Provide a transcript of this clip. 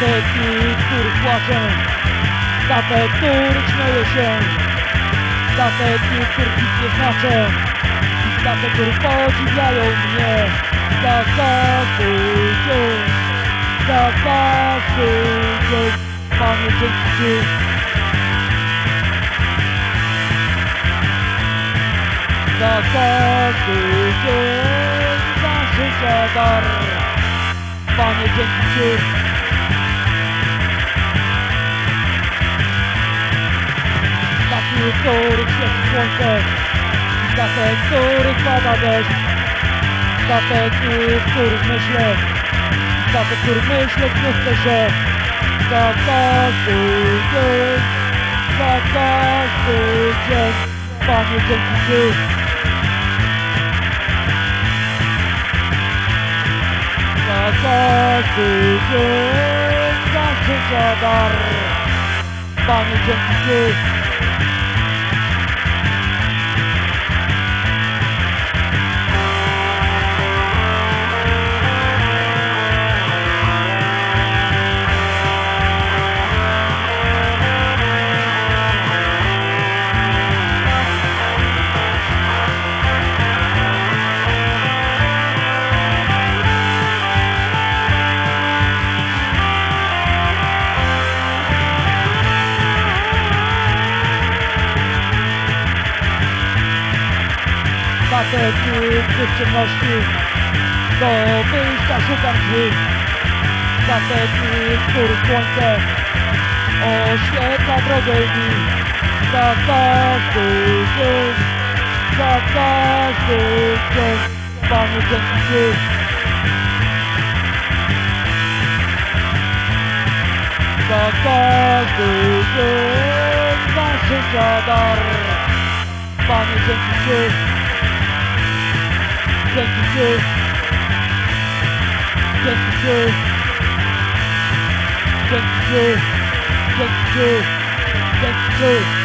te dni, w których płaczę Za te, w których śmieję się których nic nie za te, których podziwiają mnie. Za każdy dzień Za każdy dzień Panie dzięki Ci. Za każdy dzień Za życia dar Panie dzięki Ci. Tych, których świeci słońce za te, których pada deszcz. Za te dni, w których myślę za te, których myślę, gniewczę się. Za każdy dzień. Za każdy dzień. Panie dzięki Ci każdy dzień Za życia dni, gdy w ciemności. Do wyjścia szukam drzwi. W których słońce Oświetla drogę mi Za każdy dzień Za każdy dzień Panie dzięki Za każdy dzień Za życia dar Panie dzięki Ci Dzięki Ci Dzięki Ci Dzięki Ci Dzięki Ci Dzięki Ci